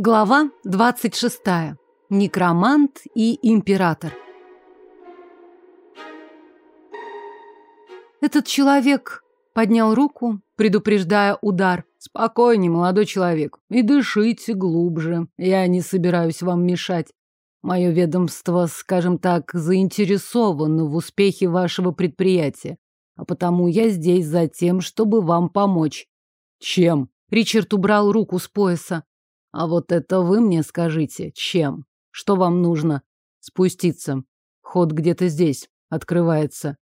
Глава 26. Некромант и император. Этот человек поднял руку, предупреждая удар. Спокойнее, молодой человек, и дышите глубже. Я не собираюсь вам мешать. Мое ведомство, скажем так, заинтересовано в успехе вашего предприятия, а потому я здесь за тем, чтобы вам помочь. Чем? Ричард убрал руку с пояса. А вот это вы мне скажите, чем? Что вам нужно? Спуститься. Ход где-то здесь. Открывается.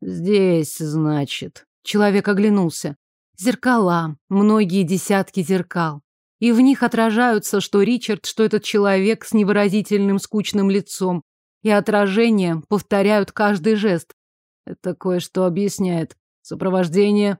Здесь, значит. Человек оглянулся. Зеркала. Многие десятки зеркал. И в них отражаются, что Ричард, что этот человек с невыразительным скучным лицом. И отражения повторяют каждый жест. Это кое-что объясняет. Сопровождение.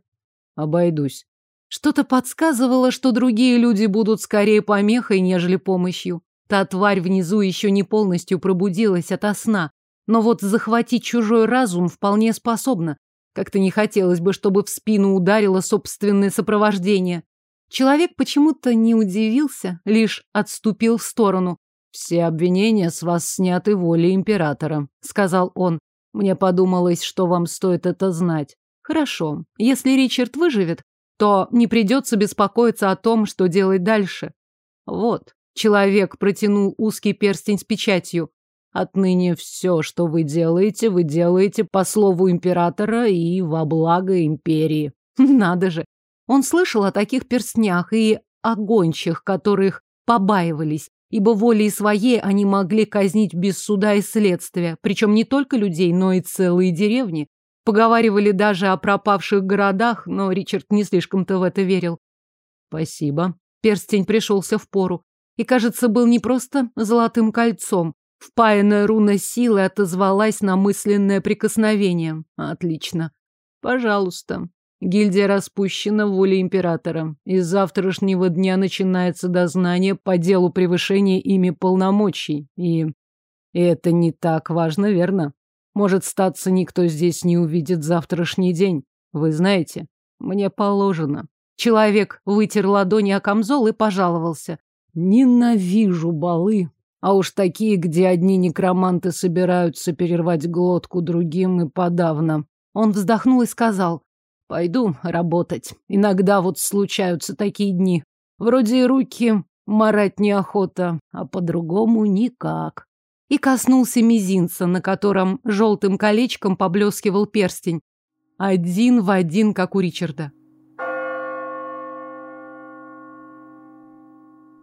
Обойдусь. Что-то подсказывало, что другие люди будут скорее помехой, нежели помощью. Та тварь внизу еще не полностью пробудилась ото сна. Но вот захватить чужой разум вполне способна. Как-то не хотелось бы, чтобы в спину ударило собственное сопровождение. Человек почему-то не удивился, лишь отступил в сторону. «Все обвинения с вас сняты волей императора», — сказал он. «Мне подумалось, что вам стоит это знать». «Хорошо. Если Ричард выживет, то не придется беспокоиться о том, что делать дальше. Вот, человек протянул узкий перстень с печатью. Отныне все, что вы делаете, вы делаете по слову императора и во благо империи. Надо же. Он слышал о таких перстнях и о гончих, которых побаивались, ибо волей своей они могли казнить без суда и следствия, причем не только людей, но и целые деревни. Поговаривали даже о пропавших городах, но Ричард не слишком-то в это верил. Спасибо. Перстень пришелся в пору. И, кажется, был не просто золотым кольцом. Впаянная руна силы отозвалась на мысленное прикосновение. Отлично. Пожалуйста. Гильдия распущена в воле императора. И завтрашнего дня начинается дознание по делу превышения ими полномочий. И... и это не так важно, верно? Может, статься никто здесь не увидит завтрашний день. Вы знаете, мне положено. Человек вытер ладони о камзол и пожаловался. Ненавижу балы. А уж такие, где одни некроманты собираются перервать глотку другим и подавно. Он вздохнул и сказал, пойду работать. Иногда вот случаются такие дни. Вроде и руки марать неохота, а по-другому никак и коснулся мизинца, на котором желтым колечком поблескивал перстень. Один в один, как у Ричарда.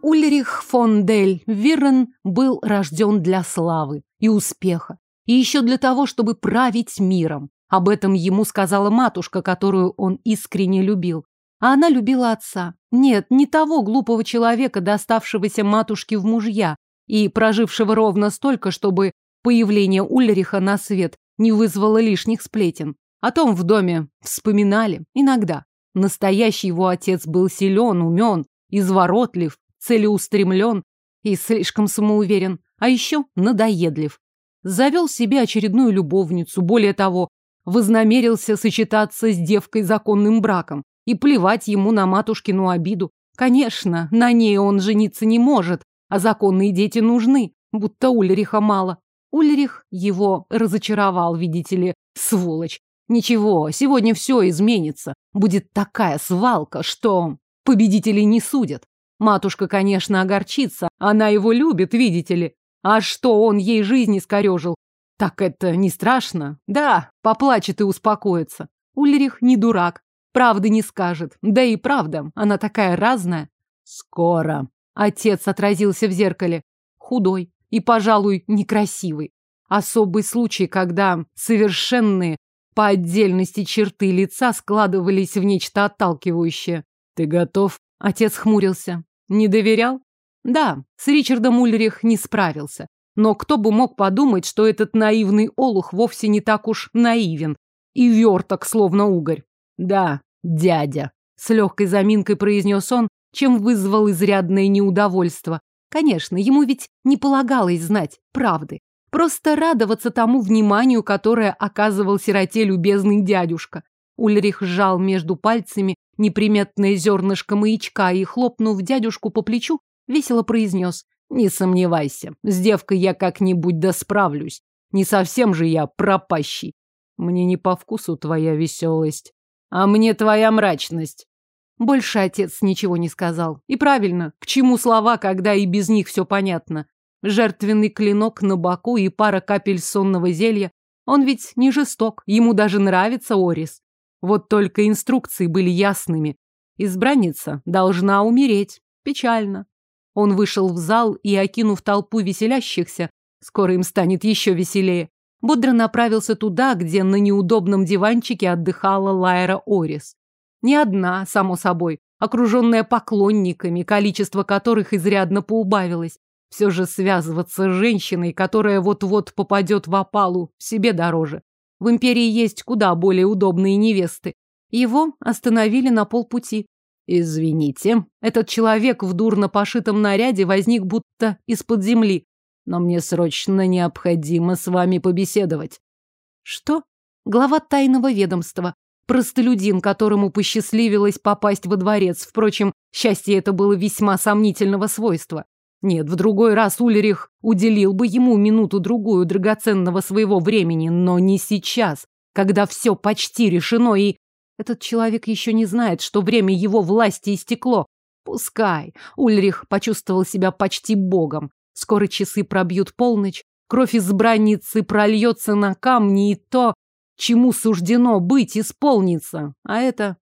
Ульрих фон Дель Виррен был рожден для славы и успеха, и еще для того, чтобы править миром. Об этом ему сказала матушка, которую он искренне любил. А она любила отца. Нет, не того глупого человека, доставшегося матушке в мужья, и прожившего ровно столько, чтобы появление Ульриха на свет не вызвало лишних сплетен. О том в доме вспоминали иногда. Настоящий его отец был силен, умен, изворотлив, целеустремлен и слишком самоуверен, а еще надоедлив. Завел себе очередную любовницу, более того, вознамерился сочетаться с девкой законным браком и плевать ему на матушкину обиду. Конечно, на ней он жениться не может, а законные дети нужны, будто Ульриха мало. Ульрих его разочаровал, видите ли, сволочь. Ничего, сегодня все изменится. Будет такая свалка, что победителей не судят. Матушка, конечно, огорчится. Она его любит, видите ли. А что он ей жизни скорежил? Так это не страшно? Да, поплачет и успокоится. Ульрих не дурак. Правды не скажет. Да и правда, она такая разная. Скоро, Отец отразился в зеркале. Худой и, пожалуй, некрасивый. Особый случай, когда совершенные по отдельности черты лица складывались в нечто отталкивающее. «Ты готов?» Отец хмурился. «Не доверял?» Да, с Ричардом Ульрих не справился. Но кто бы мог подумать, что этот наивный олух вовсе не так уж наивен и верток, словно угорь. «Да, дядя», — с легкой заминкой произнес он, чем вызвал изрядное неудовольство. Конечно, ему ведь не полагалось знать правды. Просто радоваться тому вниманию, которое оказывал сироте любезный дядюшка. Ульрих сжал между пальцами неприметное зернышко маячка и, хлопнув дядюшку по плечу, весело произнес. Не сомневайся, с девкой я как-нибудь да справлюсь. Не совсем же я пропащий. Мне не по вкусу твоя веселость, а мне твоя мрачность. Больше отец ничего не сказал. И правильно, к чему слова, когда и без них все понятно. Жертвенный клинок на боку и пара капель сонного зелья. Он ведь не жесток, ему даже нравится Орис. Вот только инструкции были ясными. Избранница должна умереть. Печально. Он вышел в зал и, окинув толпу веселящихся, скоро им станет еще веселее, бодро направился туда, где на неудобном диванчике отдыхала Лайра Орис. Не одна, само собой, окруженная поклонниками, количество которых изрядно поубавилось. Все же связываться с женщиной, которая вот-вот попадет в опалу, себе дороже. В империи есть куда более удобные невесты. Его остановили на полпути. Извините, этот человек в дурно пошитом наряде возник будто из-под земли. Но мне срочно необходимо с вами побеседовать. Что? Глава тайного ведомства. Простолюдин, которому посчастливилось попасть во дворец. Впрочем, счастье это было весьма сомнительного свойства. Нет, в другой раз Ульрих уделил бы ему минуту-другую драгоценного своего времени, но не сейчас, когда все почти решено и... Этот человек еще не знает, что время его власти истекло. Пускай. Ульрих почувствовал себя почти богом. Скоро часы пробьют полночь, кровь избранницы прольется на камни, и то, чему суждено быть, исполнится. А это...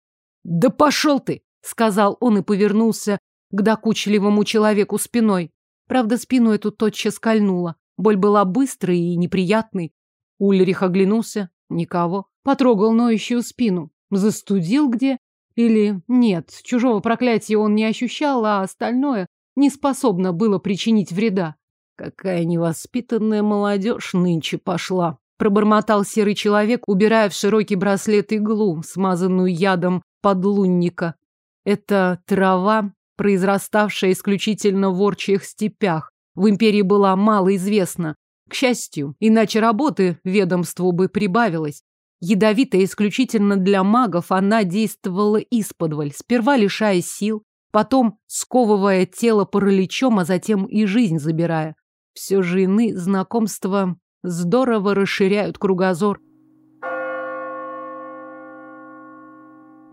«Да пошел ты!» — сказал он и повернулся к докучливому человеку спиной. Правда, спину эту тотчас кольнула. Боль была быстрой и неприятной. Ульрих оглянулся. Никого. Потрогал ноющую спину. Застудил где? Или нет, чужого проклятия он не ощущал, а остальное не способно было причинить вреда. Какая невоспитанная молодежь нынче пошла. Пробормотал серый человек, убирая в широкий браслет иглу, смазанную ядом подлунника. Это трава произраставшая исключительно в орчих степях, в империи была мало известна. К счастью, иначе работы ведомству бы прибавилось. Ядовитая исключительно для магов, она действовала исподволь, сперва лишая сил, потом сковывая тело параличом, а затем и жизнь забирая. Все же иные знакомства здорово расширяют кругозор.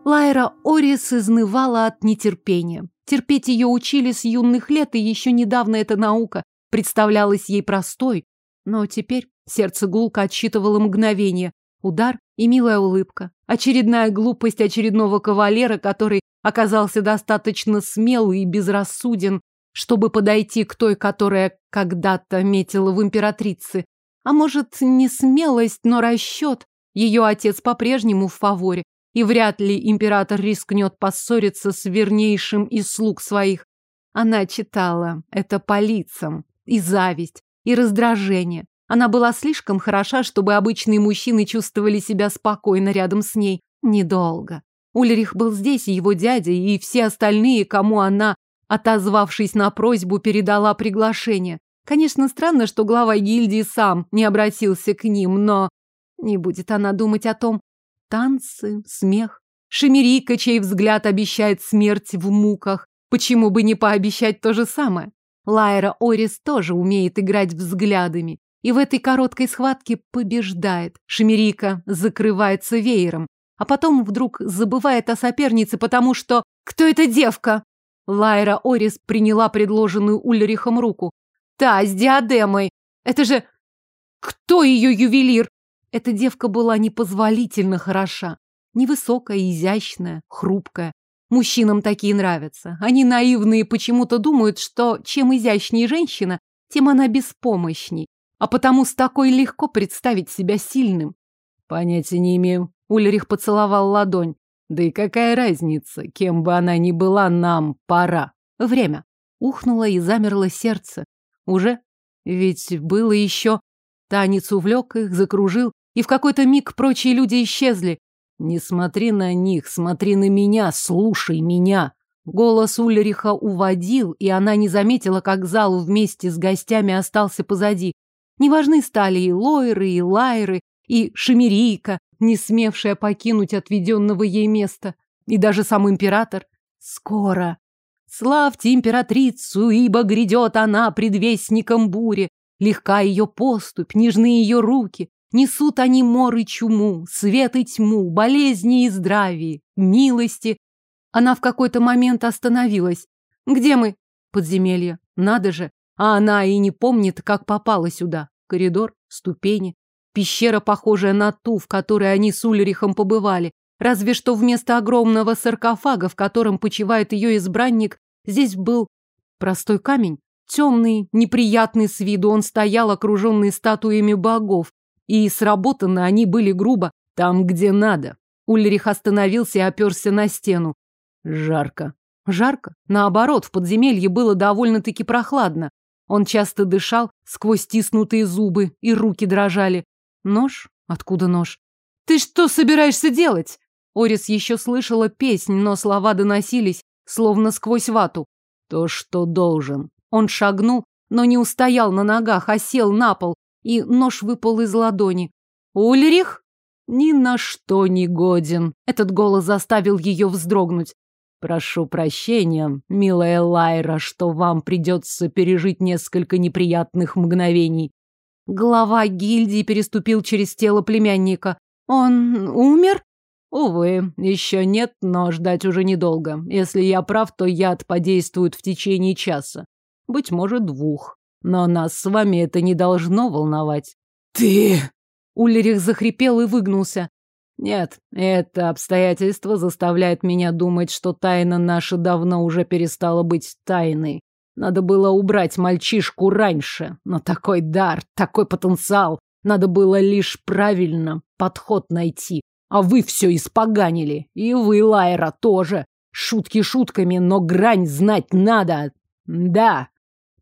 Лайра Орис изнывала от нетерпения. Терпеть ее учили с юных лет, и еще недавно эта наука представлялась ей простой. Но теперь сердце гулко отсчитывало мгновение. Удар и милая улыбка. Очередная глупость очередного кавалера, который оказался достаточно смел и безрассуден, чтобы подойти к той, которая когда-то метила в императрице. А может, не смелость, но расчет. Ее отец по-прежнему в фаворе и вряд ли император рискнет поссориться с вернейшим из слуг своих. Она читала это по лицам, и зависть, и раздражение. Она была слишком хороша, чтобы обычные мужчины чувствовали себя спокойно рядом с ней. Недолго. Ульрих был здесь, и его дядя, и все остальные, кому она, отозвавшись на просьбу, передала приглашение. Конечно, странно, что глава гильдии сам не обратился к ним, но не будет она думать о том, Танцы, смех. Шемерика, чей взгляд обещает смерть в муках. Почему бы не пообещать то же самое? Лайра Орис тоже умеет играть взглядами. И в этой короткой схватке побеждает. Шемерика закрывается веером. А потом вдруг забывает о сопернице, потому что... Кто эта девка? Лайра Орис приняла предложенную Ульрихом руку. Та, с диадемой. Это же... Кто ее ювелир? Эта девка была непозволительно хороша. Невысокая, изящная, хрупкая. Мужчинам такие нравятся. Они наивные почему-то думают, что чем изящнее женщина, тем она беспомощней. А потому с такой легко представить себя сильным. Понятия не имею. Ульрих поцеловал ладонь. Да и какая разница, кем бы она ни была, нам пора. Время. Ухнуло и замерло сердце. Уже? Ведь было еще... Танец увлек их, закружил, и в какой-то миг прочие люди исчезли. Не смотри на них, смотри на меня, слушай меня. Голос Ульриха уводил, и она не заметила, как зал вместе с гостями остался позади. Неважны стали и Лойры, и Лайры, и Шемерийка, не смевшая покинуть отведенного ей места, и даже сам император. Скоро. Славьте императрицу, ибо грядет она предвестником бури. Легка ее поступь, нежны ее руки. Несут они мор и чуму, свет и тьму, болезни и здравие, милости. Она в какой-то момент остановилась. Где мы? Подземелье. Надо же. А она и не помнит, как попала сюда. Коридор, ступени. Пещера, похожая на ту, в которой они с Ульрихом побывали. Разве что вместо огромного саркофага, в котором почивает ее избранник, здесь был простой камень. Темный, неприятный с виду, он стоял, окруженный статуями богов. И сработаны они были грубо, там, где надо. Ульрих остановился и оперся на стену. Жарко. Жарко? Наоборот, в подземелье было довольно-таки прохладно. Он часто дышал сквозь стиснутые зубы, и руки дрожали. Нож? Откуда нож? «Ты что собираешься делать?» Орис еще слышала песнь, но слова доносились, словно сквозь вату. «То, что должен». Он шагнул, но не устоял на ногах, а сел на пол, и нож выпал из ладони. «Ульрих?» «Ни на что не годен!» Этот голос заставил ее вздрогнуть. Прошу прощения, милая Лайра, что вам придется пережить несколько неприятных мгновений. Глава гильдии переступил через тело племянника. Он умер? Увы, еще нет, но ждать уже недолго. Если я прав, то яд подействует в течение часа. Быть может, двух. Но нас с вами это не должно волновать. Ты! Ульрих захрипел и выгнулся. Нет, это обстоятельство заставляет меня думать, что тайна наша давно уже перестала быть тайной. Надо было убрать мальчишку раньше, но такой дар, такой потенциал. Надо было лишь правильно подход найти. А вы все испоганили. И вы, Лайра, тоже. Шутки шутками, но грань знать надо. Да.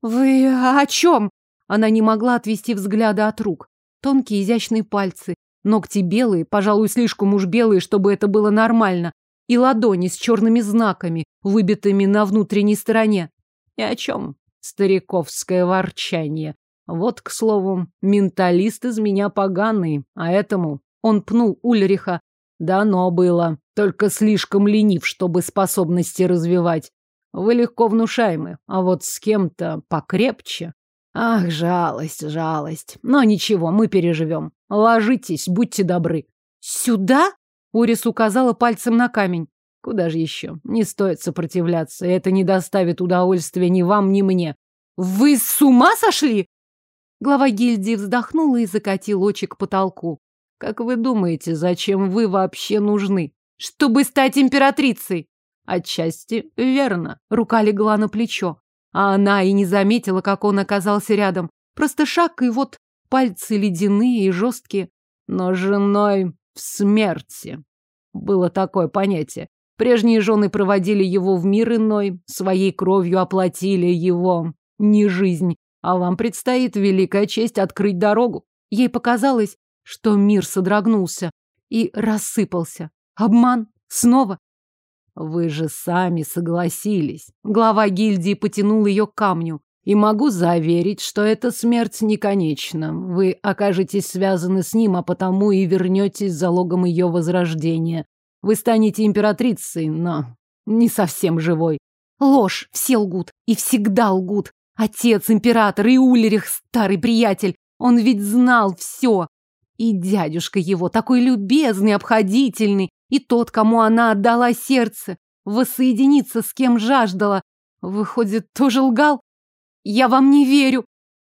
Вы о чем? Она не могла отвести взгляда от рук. Тонкие изящные пальцы, Ногти белые, пожалуй, слишком уж белые, чтобы это было нормально. И ладони с черными знаками, выбитыми на внутренней стороне. И о чем? Стариковское ворчание. Вот, к слову, менталист из меня поганый, а этому он пнул Ульриха. Дано было, только слишком ленив, чтобы способности развивать. Вы легко внушаемы, а вот с кем-то покрепче. Ах, жалость, жалость. Но ничего, мы переживем. Ложитесь, будьте добры. Сюда? Урис указала пальцем на камень. Куда же еще? Не стоит сопротивляться. Это не доставит удовольствия ни вам, ни мне. Вы с ума сошли? Глава гильдии вздохнула и закатил очи к потолку. Как вы думаете, зачем вы вообще нужны? Чтобы стать императрицей. Отчасти верно. Рука легла на плечо. А она и не заметила, как он оказался рядом. Просто шаг, и вот пальцы ледяные и жесткие. Но женой в смерти. Было такое понятие. Прежние жены проводили его в мир иной, своей кровью оплатили его не жизнь, а вам предстоит великая честь открыть дорогу. Ей показалось, что мир содрогнулся и рассыпался. Обман? Снова? Вы же сами согласились. Глава гильдии потянул ее к камню. И могу заверить, что эта смерть не конечна. Вы окажетесь связаны с ним, а потому и вернетесь залогом ее возрождения. Вы станете императрицей, но не совсем живой. Ложь, все лгут. И всегда лгут. Отец, император и Ульрих, старый приятель. Он ведь знал все. И дядюшка его, такой любезный, обходительный, и тот, кому она отдала сердце, воссоединиться с кем жаждала, выходит, тоже лгал? Я вам не верю.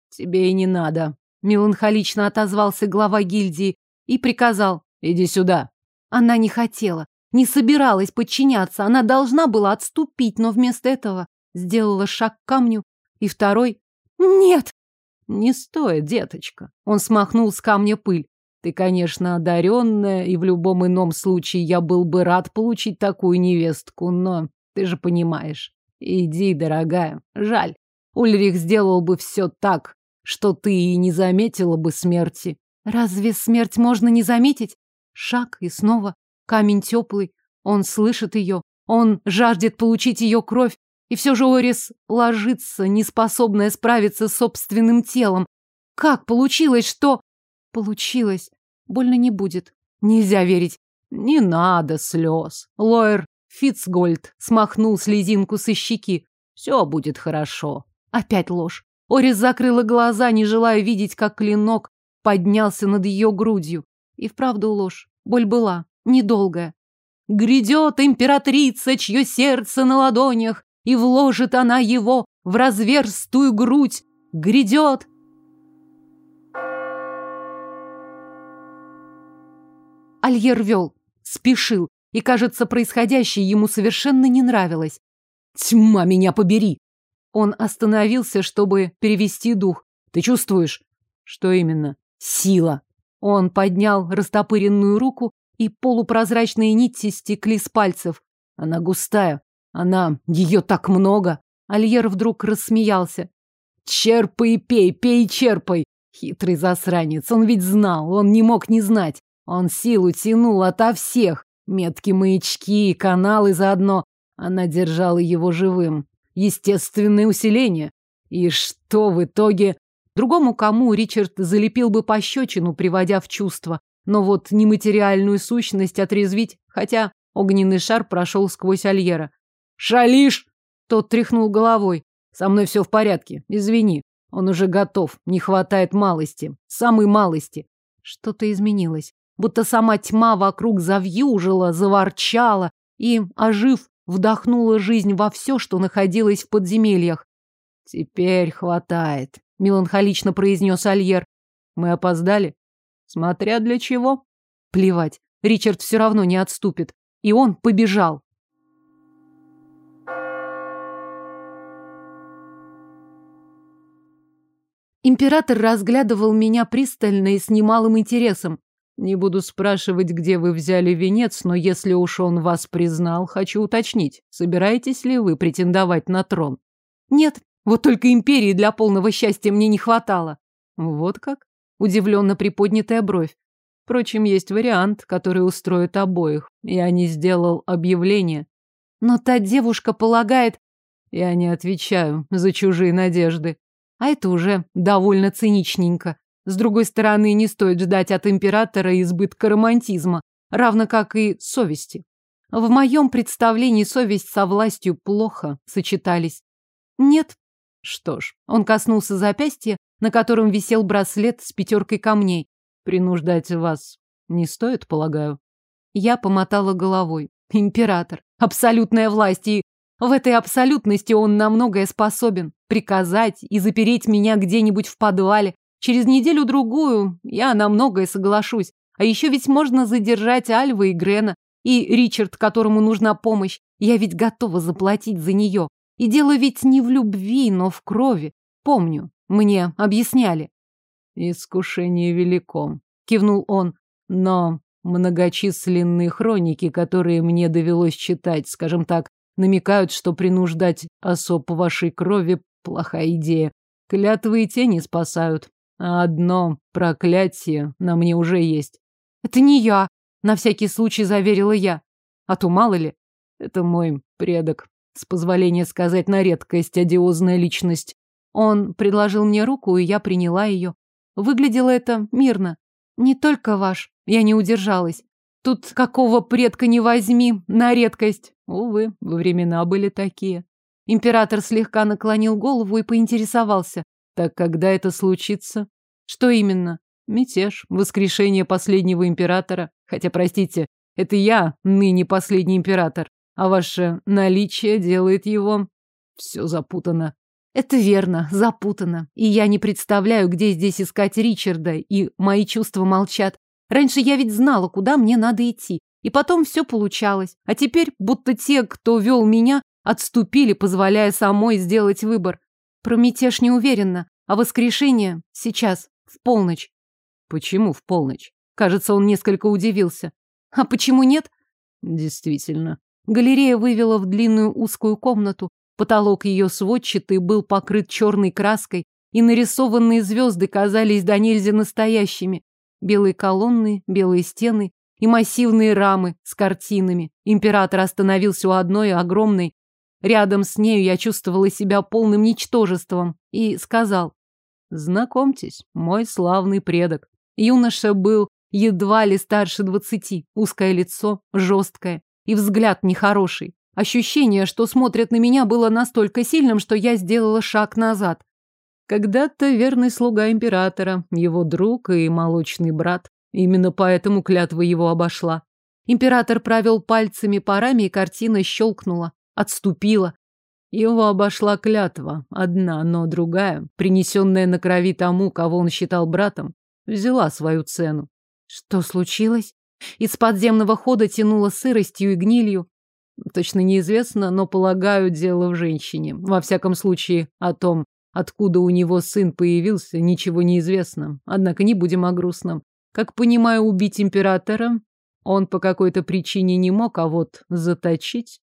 Тебе и не надо. Меланхолично отозвался глава гильдии и приказал. Иди сюда. Она не хотела, не собиралась подчиняться. Она должна была отступить, но вместо этого сделала шаг к камню. И второй. Нет! Не стоит, деточка. Он смахнул с камня пыль. Ты, конечно, одаренная, и в любом ином случае я был бы рад получить такую невестку, но ты же понимаешь. Иди, дорогая, жаль. Ульрих сделал бы все так, что ты и не заметила бы смерти. Разве смерть можно не заметить? Шаг и снова камень теплый. Он слышит ее, он жаждет получить ее кровь, и все же Орис ложится, неспособная справиться с собственным телом. Как получилось, что... Получилось. Больно не будет. Нельзя верить. Не надо слез. Лоер Фицгольд смахнул слезинку со щеки. Все будет хорошо. Опять ложь. Орис закрыла глаза, не желая видеть, как клинок поднялся над ее грудью. И вправду ложь. Боль была. Недолгая. Грядет императрица, чье сердце на ладонях, и вложит она его в разверстую грудь. Грядет. Альер вел, спешил, и, кажется, происходящее ему совершенно не нравилось. «Тьма меня побери!» Он остановился, чтобы перевести дух. «Ты чувствуешь?» «Что именно?» «Сила!» Он поднял растопыренную руку, и полупрозрачные нити стекли с пальцев. Она густая. Она... Ее так много. Альер вдруг рассмеялся. «Черпай пей, пей черпай!» Хитрый засранец. Он ведь знал, он не мог не знать. Он силу тянул ото всех. Метки маячки, каналы заодно. Она держала его живым. Естественное усиление. И что в итоге? Другому кому Ричард залепил бы пощечину, приводя в чувство. Но вот нематериальную сущность отрезвить, хотя огненный шар прошел сквозь Альера. «Шалиш!» Тот тряхнул головой. «Со мной все в порядке, извини. Он уже готов, не хватает малости, самой малости». Что-то изменилось будто сама тьма вокруг завьюжила, заворчала и, ожив, вдохнула жизнь во все, что находилось в подземельях. «Теперь хватает», — меланхолично произнес Альер. «Мы опоздали? Смотря для чего?» Плевать, Ричард все равно не отступит. И он побежал. Император разглядывал меня пристально и с немалым интересом. Не буду спрашивать, где вы взяли венец, но если уж он вас признал, хочу уточнить, собираетесь ли вы претендовать на трон? Нет, вот только империи для полного счастья мне не хватало. Вот как? Удивленно приподнятая бровь. Впрочем, есть вариант, который устроит обоих. Я не сделал объявление. Но та девушка полагает... Я не отвечаю за чужие надежды. А это уже довольно циничненько. С другой стороны, не стоит ждать от императора избытка романтизма, равно как и совести. В моем представлении совесть со властью плохо сочетались. Нет. Что ж, он коснулся запястья, на котором висел браслет с пятеркой камней. Принуждать вас не стоит, полагаю. Я помотала головой. Император. Абсолютная власть. И в этой абсолютности он на многое способен. Приказать и запереть меня где-нибудь в подвале, Через неделю-другую я на многое соглашусь. А еще ведь можно задержать Альва и Грена. И Ричард, которому нужна помощь. Я ведь готова заплатить за нее. И дело ведь не в любви, но в крови. Помню, мне объясняли. Искушение велико, кивнул он. Но многочисленные хроники, которые мне довелось читать, скажем так, намекают, что принуждать особ вашей крови – плохая идея. Клятвы и тени спасают. Одно проклятие на мне уже есть. Это не я, на всякий случай заверила я. А то мало ли. Это мой предок. С позволения сказать на редкость одиозная личность. Он предложил мне руку, и я приняла ее. Выглядело это мирно. Не только ваш. Я не удержалась. Тут какого предка не возьми, на редкость. Увы, времена были такие. Император слегка наклонил голову и поинтересовался. Так когда это случится? Что именно? Мятеж, воскрешение последнего императора. Хотя, простите, это я ныне последний император, а ваше наличие делает его... Все запутано. Это верно, запутано. И я не представляю, где здесь искать Ричарда, и мои чувства молчат. Раньше я ведь знала, куда мне надо идти. И потом все получалось. А теперь, будто те, кто вел меня, отступили, позволяя самой сделать выбор. Про мятеж не уверена, а воскрешение сейчас, в полночь. Почему в полночь? Кажется, он несколько удивился. А почему нет? Действительно. Галерея вывела в длинную узкую комнату. Потолок ее сводчатый был покрыт черной краской, и нарисованные звезды казались до нельзя настоящими. Белые колонны, белые стены и массивные рамы с картинами. Император остановился у одной огромной. Рядом с нею я чувствовала себя полным ничтожеством и сказал, Знакомьтесь, мой славный предок. Юноша был едва ли старше двадцати, узкое лицо, жесткое, и взгляд нехороший. Ощущение, что смотрят на меня, было настолько сильным, что я сделала шаг назад. Когда-то верный слуга императора, его друг и молочный брат. Именно поэтому клятва его обошла. Император провел пальцами по раме, и картина щелкнула, отступила. Его обошла клятва, одна, но другая, принесенная на крови тому, кого он считал братом, взяла свою цену. Что случилось? Из подземного хода тянуло сыростью и гнилью. Точно неизвестно, но, полагаю, дело в женщине. Во всяком случае, о том, откуда у него сын появился, ничего не известно. Однако не будем о грустном. Как понимаю, убить императора он по какой-то причине не мог, а вот заточить...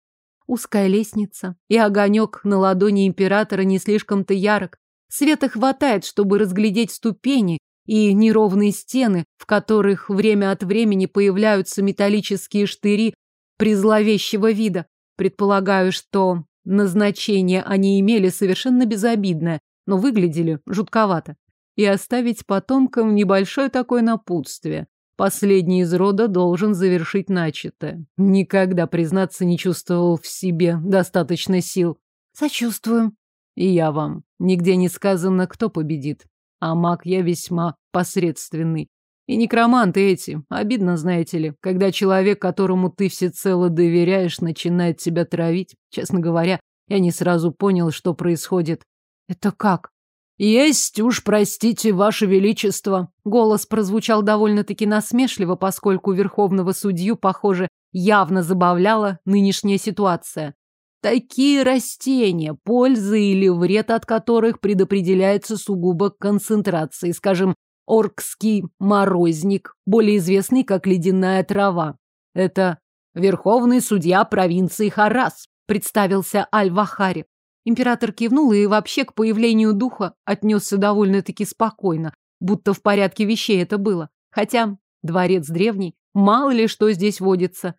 Узкая лестница и огонек на ладони императора не слишком-то ярок. Света хватает, чтобы разглядеть ступени и неровные стены, в которых время от времени появляются металлические штыри призловещего вида. Предполагаю, что назначение они имели совершенно безобидное, но выглядели жутковато. И оставить потомкам небольшое такое напутствие. Последний из рода должен завершить начатое. Никогда, признаться, не чувствовал в себе достаточно сил. Сочувствую. И я вам. Нигде не сказано, кто победит. А маг я весьма посредственный. И некроманты эти. Обидно, знаете ли, когда человек, которому ты всецело доверяешь, начинает тебя травить. Честно говоря, я не сразу понял, что происходит. Это как? Есть уж, простите, ваше величество. Голос прозвучал довольно-таки насмешливо, поскольку верховного судью, похоже, явно забавляла нынешняя ситуация. Такие растения, пользы или вред от которых предопределяется сугубо концентрацией, скажем, оркский морозник, более известный как ледяная трава. Это верховный судья провинции Харас, представился Аль-Вахари. Император кивнул и вообще к появлению духа отнесся довольно-таки спокойно, будто в порядке вещей это было. Хотя дворец древний, мало ли что здесь водится.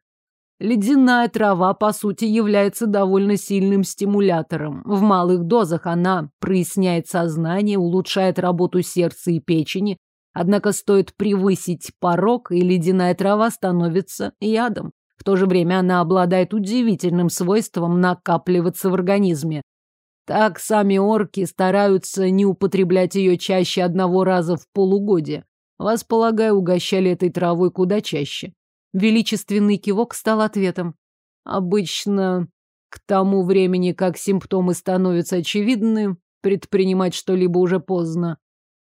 Ледяная трава, по сути, является довольно сильным стимулятором. В малых дозах она проясняет сознание, улучшает работу сердца и печени. Однако стоит превысить порог, и ледяная трава становится ядом. В то же время она обладает удивительным свойством накапливаться в организме. Так сами орки стараются не употреблять ее чаще одного раза в полугодие. Вас, полагаю, угощали этой травой куда чаще. Величественный кивок стал ответом. Обычно к тому времени, как симптомы становятся очевидны, предпринимать что-либо уже поздно.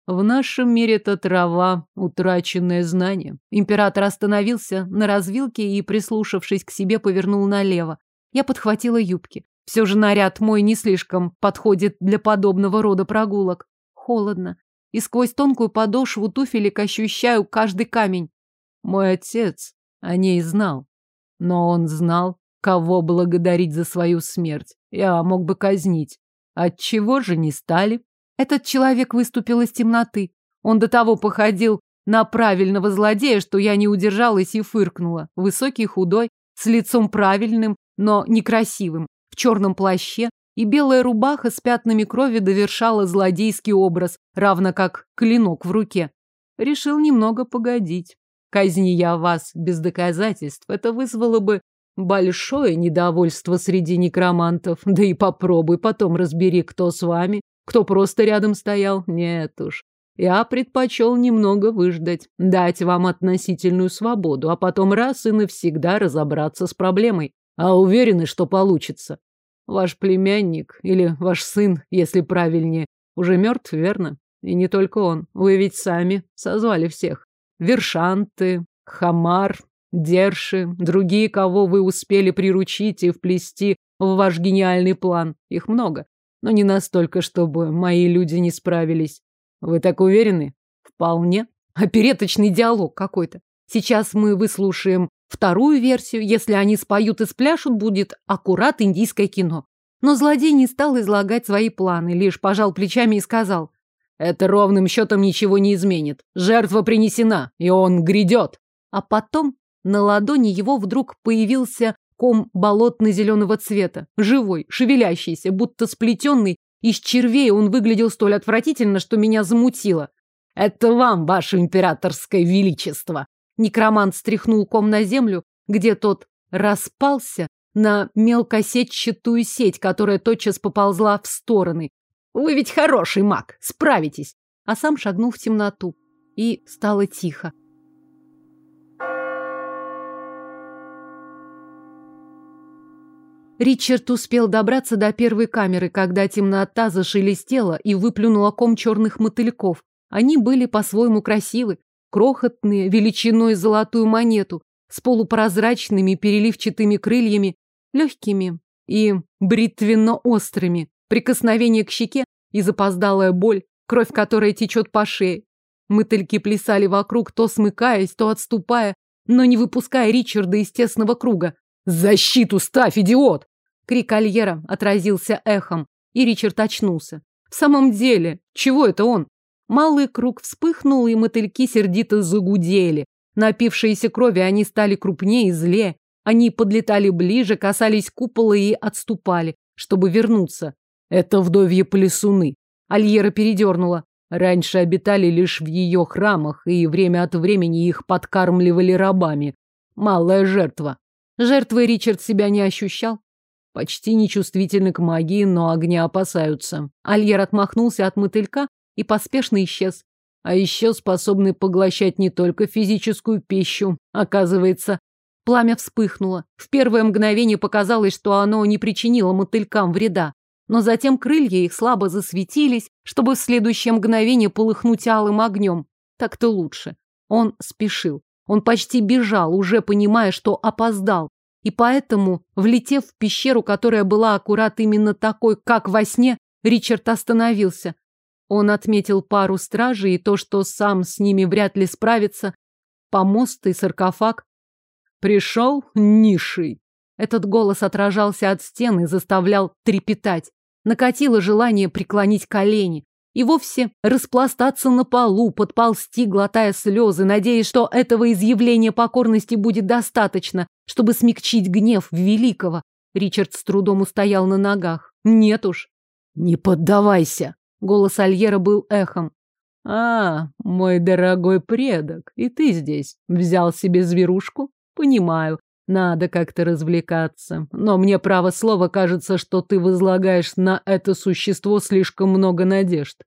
В нашем мире это трава, утраченное знание. Император остановился на развилке и, прислушавшись к себе, повернул налево. Я подхватила юбки. Все же наряд мой не слишком подходит для подобного рода прогулок. Холодно. И сквозь тонкую подошву туфелек ощущаю каждый камень. Мой отец о ней знал. Но он знал, кого благодарить за свою смерть. Я мог бы казнить. Отчего же не стали? Этот человек выступил из темноты. Он до того походил на правильного злодея, что я не удержалась и фыркнула. Высокий, худой, с лицом правильным, но некрасивым, в черном плаще, и белая рубаха с пятнами крови довершала злодейский образ, равно как клинок в руке. Решил немного погодить. Казни я вас без доказательств, это вызвало бы большое недовольство среди некромантов. Да и попробуй потом разбери, кто с вами, кто просто рядом стоял. Нет уж. Я предпочел немного выждать, дать вам относительную свободу, а потом раз и навсегда разобраться с проблемой. А уверены, что получится. Ваш племянник или ваш сын, если правильнее, уже мертв, верно? И не только он. Вы ведь сами созвали всех. Вершанты, Хамар, Дерши, другие, кого вы успели приручить и вплести в ваш гениальный план. Их много, но не настолько, чтобы мои люди не справились. Вы так уверены? Вполне. Опереточный диалог какой-то. Сейчас мы выслушаем вторую версию. Если они споют и спляшут, будет аккурат индийское кино. Но злодей не стал излагать свои планы, лишь пожал плечами и сказал. Это ровным счетом ничего не изменит. Жертва принесена, и он грядет. А потом на ладони его вдруг появился ком болотно-зеленого цвета, живой, шевелящийся, будто сплетенный. Из червей он выглядел столь отвратительно, что меня замутило. «Это вам, ваше императорское величество!» Некромант стряхнул ком на землю, где тот распался на мелкосетчатую сеть, которая тотчас поползла в стороны. «Вы ведь хороший маг, справитесь!» А сам шагнул в темноту. И стало тихо. Ричард успел добраться до первой камеры, когда темнота зашелестела и выплюнула ком черных мотыльков. Они были по-своему красивы, крохотные, величиной золотую монету, с полупрозрачными переливчатыми крыльями, легкими и бритвенно-острыми. Прикосновение к щеке и запоздалая боль, кровь которая течет по шее. Мотыльки плясали вокруг, то смыкаясь, то отступая, но не выпуская Ричарда из тесного круга. «Защиту ставь, идиот!» Крик Альера отразился эхом, и Ричард очнулся. В самом деле, чего это он? Малый круг вспыхнул, и мотыльки сердито загудели. Напившиеся крови они стали крупнее и злее. Они подлетали ближе, касались купола и отступали, чтобы вернуться. Это вдовье плесуны. Альера передернула. Раньше обитали лишь в ее храмах, и время от времени их подкармливали рабами. Малая жертва. Жертвой Ричард себя не ощущал. Почти нечувствительны к магии, но огня опасаются. Альер отмахнулся от мотылька и поспешно исчез. А еще способны поглощать не только физическую пищу. Оказывается, пламя вспыхнуло. В первое мгновение показалось, что оно не причинило мотылькам вреда. Но затем крылья их слабо засветились, чтобы в следующее мгновение полыхнуть алым огнем. Так-то лучше. Он спешил. Он почти бежал, уже понимая, что опоздал. И поэтому, влетев в пещеру, которая была аккурат именно такой, как во сне, Ричард остановился. Он отметил пару стражей и то, что сам с ними вряд ли справится. Помост и саркофаг. Пришел нишей. Этот голос отражался от стены и заставлял трепетать. Накатило желание преклонить колени и вовсе распластаться на полу, подползти, глотая слезы, надеясь, что этого изъявления покорности будет достаточно, чтобы смягчить гнев великого. Ричард с трудом устоял на ногах. Нет уж. Не поддавайся. Голос Альера был эхом. А, мой дорогой предок, и ты здесь. Взял себе зверушку? Понимаю. Надо как-то развлекаться. Но мне право слова кажется, что ты возлагаешь на это существо слишком много надежд.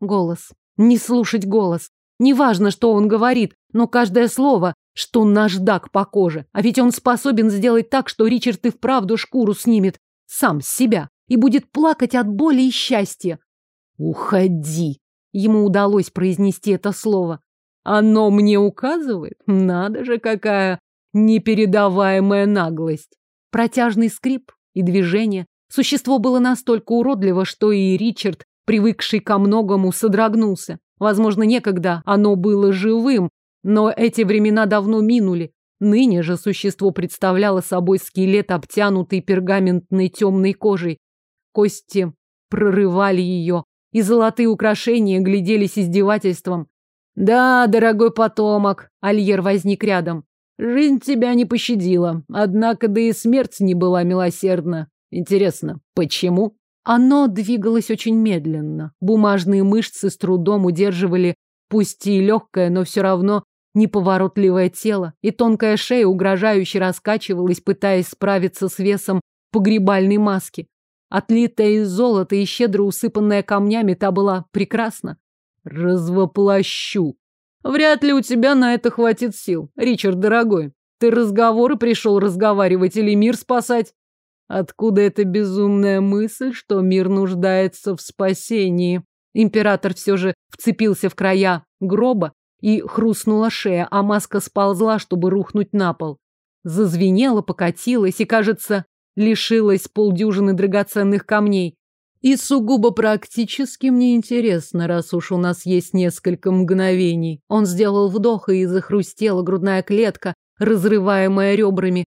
Голос. Не слушать голос. Неважно, что он говорит, но каждое слово, что наждак по коже. А ведь он способен сделать так, что Ричард и вправду шкуру снимет. Сам с себя. И будет плакать от боли и счастья. Уходи. Ему удалось произнести это слово. Оно мне указывает? Надо же, какая Непередаваемая наглость. Протяжный скрип и движение. Существо было настолько уродливо, что и Ричард, привыкший ко многому, содрогнулся. Возможно, некогда оно было живым, но эти времена давно минули. Ныне же существо представляло собой скелет, обтянутый пергаментной темной кожей. Кости прорывали ее, и золотые украшения гляделись издевательством. «Да, дорогой потомок», — Альер возник рядом. Жизнь тебя не пощадила, однако да и смерть не была милосердна. Интересно, почему? Оно двигалось очень медленно. Бумажные мышцы с трудом удерживали, пусть и легкое, но все равно неповоротливое тело, и тонкая шея угрожающе раскачивалась, пытаясь справиться с весом погребальной маски. Отлитая из золота и щедро усыпанная камнями, та была прекрасна. «Развоплощу!» Вряд ли у тебя на это хватит сил, Ричард, дорогой. Ты разговоры пришел разговаривать или мир спасать? Откуда эта безумная мысль, что мир нуждается в спасении? Император все же вцепился в края гроба и хрустнула шея, а маска сползла, чтобы рухнуть на пол. Зазвенела, покатилась и, кажется, лишилась полдюжины драгоценных камней. И сугубо практически мне интересно, раз уж у нас есть несколько мгновений. Он сделал вдох, и захрустела грудная клетка, разрываемая ребрами.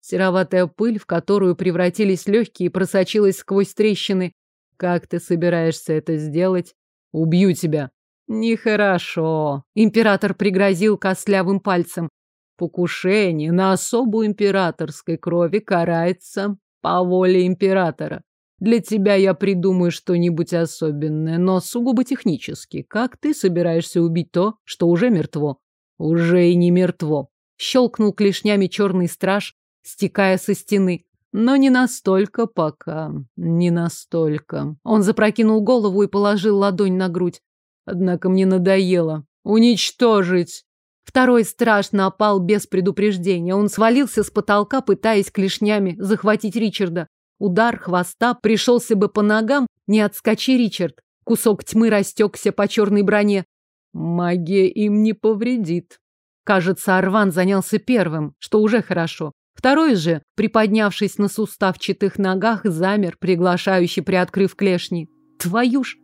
Сероватая пыль, в которую превратились легкие, просочилась сквозь трещины. Как ты собираешься это сделать? Убью тебя. Нехорошо. Император пригрозил костлявым пальцем. Покушение на особу императорской крови карается по воле императора. Для тебя я придумаю что-нибудь особенное, но сугубо технически. Как ты собираешься убить то, что уже мертво? Уже и не мертво. Щелкнул клешнями черный страж, стекая со стены. Но не настолько пока, не настолько. Он запрокинул голову и положил ладонь на грудь. Однако мне надоело. Уничтожить! Второй страж напал без предупреждения. Он свалился с потолка, пытаясь клешнями захватить Ричарда. Удар хвоста пришелся бы по ногам, не отскочи, Ричард. Кусок тьмы растекся по черной броне. Магия им не повредит. Кажется, Арван занялся первым, что уже хорошо. Второй же, приподнявшись на суставчатых ногах, замер, приглашающий, приоткрыв клешни. Твою ж!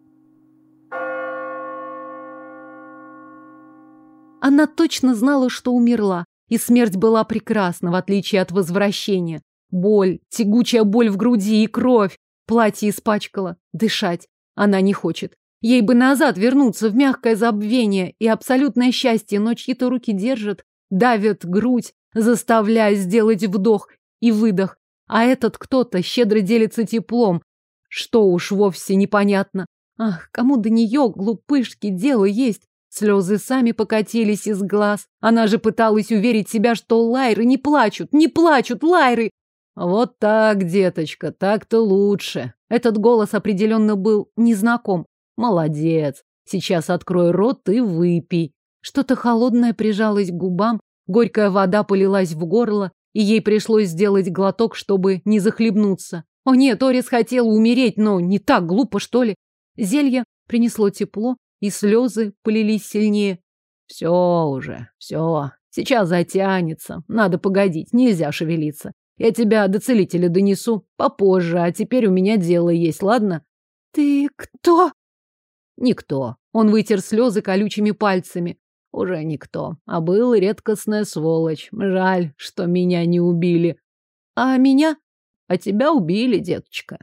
Она точно знала, что умерла, и смерть была прекрасна, в отличие от возвращения. Боль, тягучая боль в груди и кровь. Платье испачкала. Дышать она не хочет. Ей бы назад вернуться в мягкое забвение и абсолютное счастье, но чьи-то руки держат, давят грудь, заставляя сделать вдох и выдох. А этот кто-то щедро делится теплом, что уж вовсе непонятно. Ах, кому до нее, глупышки, дело есть. Слезы сами покатились из глаз. Она же пыталась уверить себя, что лайры не плачут, не плачут лайры. Вот так, деточка, так-то лучше. Этот голос определенно был незнаком. Молодец. Сейчас открой рот и выпей. Что-то холодное прижалось к губам, горькая вода полилась в горло, и ей пришлось сделать глоток, чтобы не захлебнуться. О нет, Орис хотел умереть, но не так глупо, что ли. Зелье принесло тепло, и слезы полились сильнее. Все уже, все. Сейчас затянется. Надо погодить, нельзя шевелиться. Я тебя до целителя донесу попозже, а теперь у меня дело есть, ладно? Ты кто? Никто. Он вытер слезы колючими пальцами. Уже никто. А был редкостная сволочь. Жаль, что меня не убили. А меня? А тебя убили, деточка.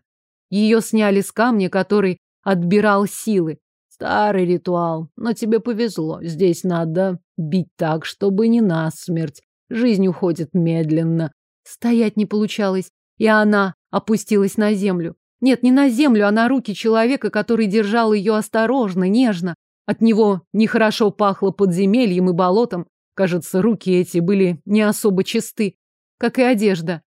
Ее сняли с камня, который отбирал силы. Старый ритуал, но тебе повезло. Здесь надо бить так, чтобы не насмерть. Жизнь уходит медленно. Стоять не получалось, и она опустилась на землю. Нет, не на землю, а на руки человека, который держал ее осторожно, нежно. От него нехорошо пахло подземельем и болотом. Кажется, руки эти были не особо чисты, как и одежда.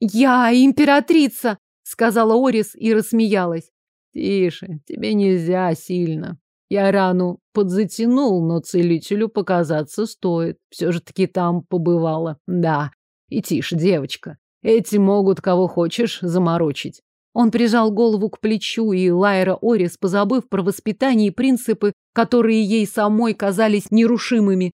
«Я императрица!» — сказала Орис и рассмеялась. Тише, тебе нельзя сильно. Я рану подзатянул, но целителю показаться стоит. Все же таки там побывала. Да. И тише, девочка. Эти могут кого хочешь заморочить. Он прижал голову к плечу, и Лайра Орис, позабыв про воспитание и принципы, которые ей самой казались нерушимыми,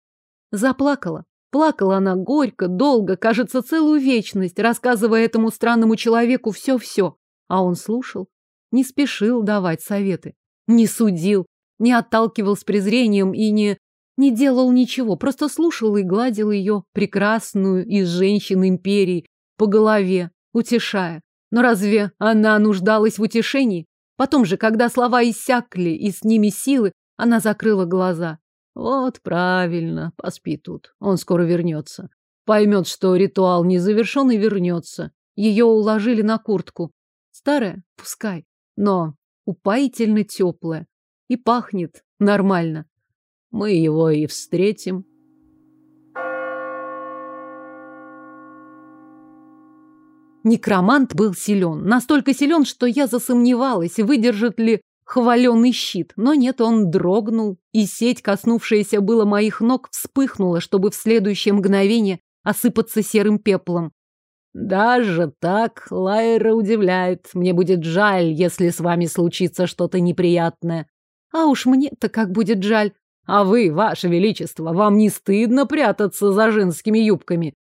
заплакала. Плакала она горько, долго, кажется, целую вечность, рассказывая этому странному человеку все-все. А он слушал, не спешил давать советы, не судил, не отталкивал с презрением и не... не делал ничего, просто слушал и гладил ее, прекрасную из женщин империи, по голове, утешая. Но разве она нуждалась в утешении? Потом же, когда слова иссякли и с ними силы, она закрыла глаза. Вот правильно, поспи тут, он скоро вернется. Поймет, что ритуал не завершен и вернется. Ее уложили на куртку. Старая? Пускай но упоительно теплое и пахнет нормально. Мы его и встретим. Некромант был силен, настолько силен, что я засомневалась, выдержит ли хваленый щит. Но нет, он дрогнул, и сеть, коснувшаяся было моих ног, вспыхнула, чтобы в следующее мгновение осыпаться серым пеплом. Даже так Лайра удивляет. Мне будет жаль, если с вами случится что-то неприятное. А уж мне-то как будет жаль. А вы, ваше величество, вам не стыдно прятаться за женскими юбками?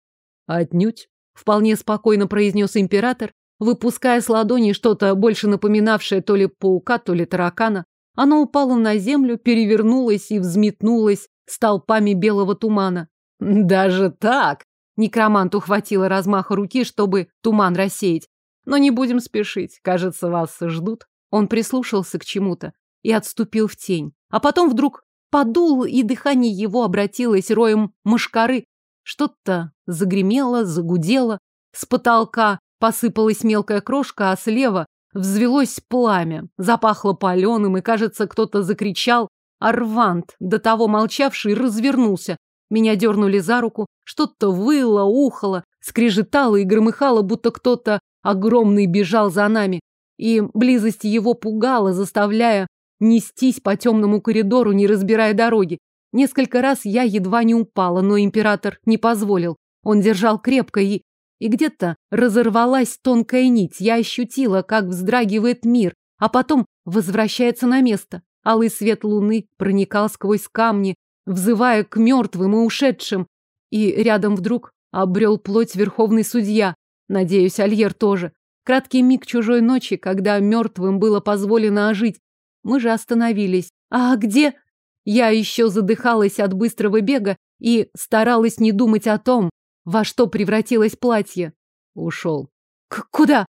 Отнюдь, вполне спокойно произнес император, выпуская с ладони что-то больше напоминавшее то ли паука, то ли таракана. Оно упало на землю, перевернулось и взметнулось столпами белого тумана. Даже так? Некроманту хватило размаха руки, чтобы туман рассеять. Но не будем спешить. Кажется, вас ждут. Он прислушался к чему-то и отступил в тень. А потом вдруг подул, и дыхание его обратилось роем мошкары. Что-то загремело, загудело. С потолка посыпалась мелкая крошка, а слева взвелось пламя. Запахло паленым, и, кажется, кто-то закричал. Арвант, до того молчавший, развернулся. Меня дернули за руку, что-то выло, ухало, скрежетало и громыхало, будто кто-то огромный бежал за нами. И близость его пугала, заставляя нестись по темному коридору, не разбирая дороги. Несколько раз я едва не упала, но император не позволил. Он держал крепко и... И где-то разорвалась тонкая нить. Я ощутила, как вздрагивает мир, а потом возвращается на место. Алый свет луны проникал сквозь камни, взывая к мертвым и ушедшим. И рядом вдруг обрел плоть верховный судья. Надеюсь, Альер тоже. Краткий миг чужой ночи, когда мертвым было позволено ожить. Мы же остановились. А где? Я еще задыхалась от быстрого бега и старалась не думать о том, во что превратилось платье. Ушел. К куда?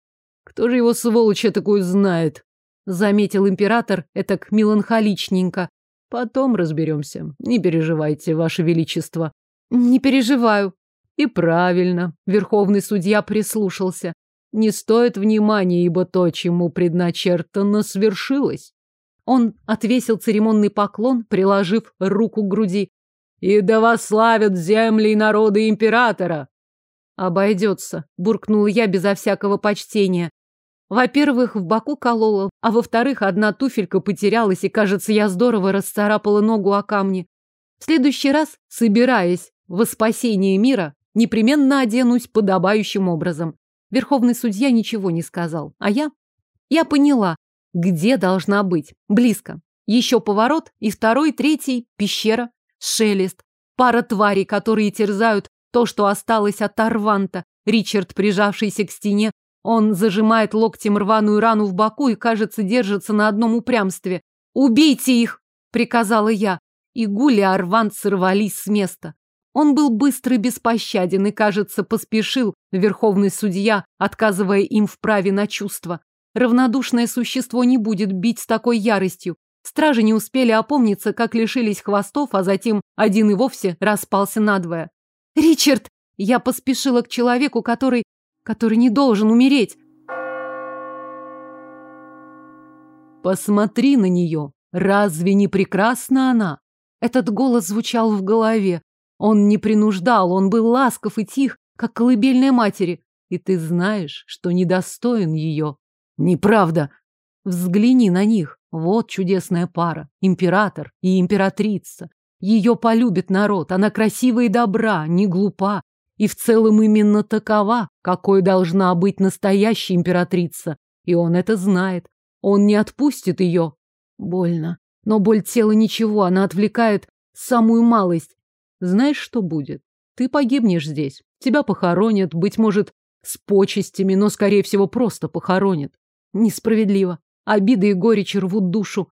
Кто же его сволочь такую знает? Заметил император, этак меланхоличненько. Потом разберемся. Не переживайте, ваше величество. Не переживаю. И правильно. Верховный судья прислушался. Не стоит внимания, ибо то, чему предначертано, свершилось. Он отвесил церемонный поклон, приложив руку к груди. «И да вас славят земли и народы императора!» «Обойдется», — буркнул я безо всякого почтения. Во-первых, в боку колола, а во-вторых, одна туфелька потерялась, и, кажется, я здорово расцарапала ногу о камни. В следующий раз, собираясь во спасение мира, непременно оденусь подобающим образом. Верховный судья ничего не сказал, а я... Я поняла, где должна быть? Близко. Еще поворот, и второй, третий, пещера, шелест, пара тварей, которые терзают то, что осталось от Арванта. Ричард, прижавшийся к стене, он зажимает локтем рваную рану в боку и, кажется, держится на одном упрямстве. «Убейте их!» — приказала я. И Гули и Арвант сорвались с места. Он был быстрый, беспощаден и, кажется, поспешил верховный судья, отказывая им в праве на чувства. Равнодушное существо не будет бить с такой яростью. Стражи не успели опомниться, как лишились хвостов, а затем один и вовсе распался надвое. «Ричард!» Я поспешила к человеку, который... который не должен умереть. «Посмотри на нее! Разве не прекрасна она?» Этот голос звучал в голове. Он не принуждал, он был ласков и тих, как колыбельная матери. И ты знаешь, что недостоин ее. Неправда. Взгляни на них. Вот чудесная пара. Император и императрица. Ее полюбит народ. Она красива и добра, не глупа. И в целом именно такова, какой должна быть настоящая императрица. И он это знает. Он не отпустит ее. Больно. Но боль тела ничего, она отвлекает самую малость. Знаешь, что будет? Ты погибнешь здесь. Тебя похоронят, быть может, с почестями, но, скорее всего, просто похоронят. Несправедливо. Обиды и горечь рвут душу.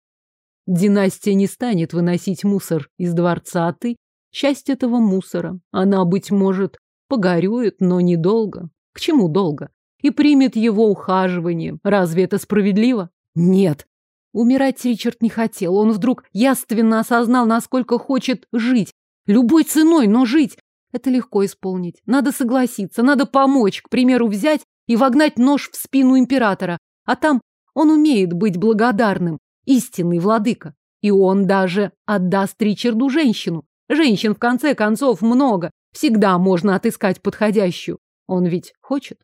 Династия не станет выносить мусор из дворца, а ты — часть этого мусора. Она, быть может, погорюет, но недолго. К чему долго? И примет его ухаживание. Разве это справедливо? Нет. Умирать Ричард не хотел. Он вдруг яственно осознал, насколько хочет жить. Любой ценой, но жить. Это легко исполнить. Надо согласиться, надо помочь, к примеру, взять и вогнать нож в спину императора. А там он умеет быть благодарным, истинный владыка. И он даже отдаст Ричарду женщину. Женщин, в конце концов, много. Всегда можно отыскать подходящую. Он ведь хочет?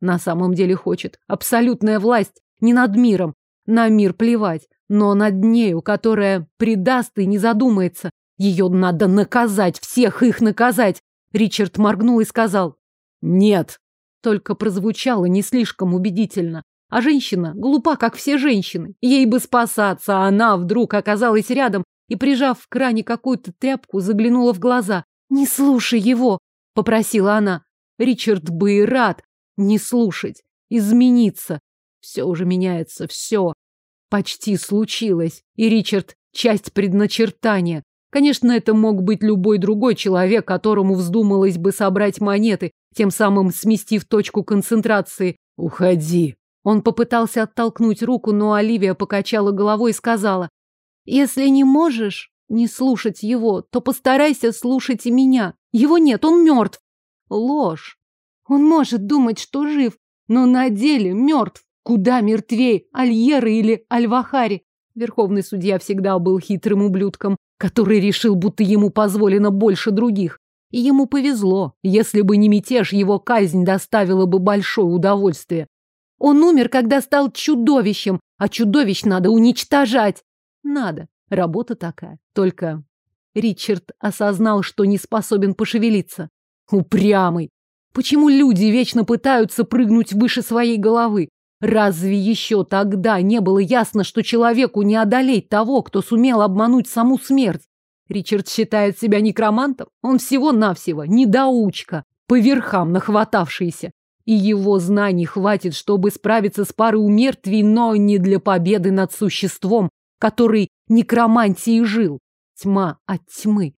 На самом деле хочет. Абсолютная власть не над миром. На мир плевать. Но над нею, которая предаст и не задумается. Ее надо наказать, всех их наказать. Ричард моргнул и сказал «Нет». Только прозвучало не слишком убедительно. А женщина глупа, как все женщины. Ей бы спасаться, а она вдруг оказалась рядом и, прижав в кране какую-то тряпку, заглянула в глаза. «Не слушай его!» — попросила она. Ричард бы и рад не слушать, измениться. Все уже меняется, все. Почти случилось. И Ричард — часть предначертания. Конечно, это мог быть любой другой человек, которому вздумалось бы собрать монеты, тем самым сместив точку концентрации. «Уходи!» Он попытался оттолкнуть руку, но Оливия покачала головой и сказала, «Если не можешь не слушать его, то постарайся слушать и меня. Его нет, он мертв». Ложь. Он может думать, что жив, но на деле мертв. Куда мертвей, Альеры или Альвахари? Верховный судья всегда был хитрым ублюдком, который решил, будто ему позволено больше других. И ему повезло. Если бы не мятеж, его казнь доставила бы большое удовольствие. Он умер, когда стал чудовищем, а чудовищ надо уничтожать. Надо. Работа такая. Только Ричард осознал, что не способен пошевелиться. Упрямый. Почему люди вечно пытаются прыгнуть выше своей головы? Разве еще тогда не было ясно, что человеку не одолеть того, кто сумел обмануть саму смерть? Ричард считает себя некромантом? Он всего-навсего недоучка, по верхам нахватавшийся. И его знаний хватит, чтобы справиться с парой умертвий, но не для победы над существом, который некромантией жил. Тьма от тьмы,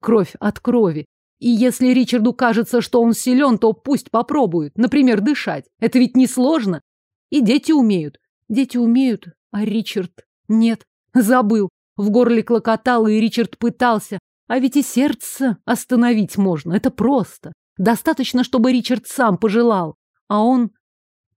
кровь от крови. И если Ричарду кажется, что он силен, то пусть попробует, например, дышать. Это ведь несложно. И дети умеют. Дети умеют, а Ричард нет. Забыл. В горле клокотало, и Ричард пытался. А ведь и сердце остановить можно. Это просто. Достаточно, чтобы Ричард сам пожелал. А он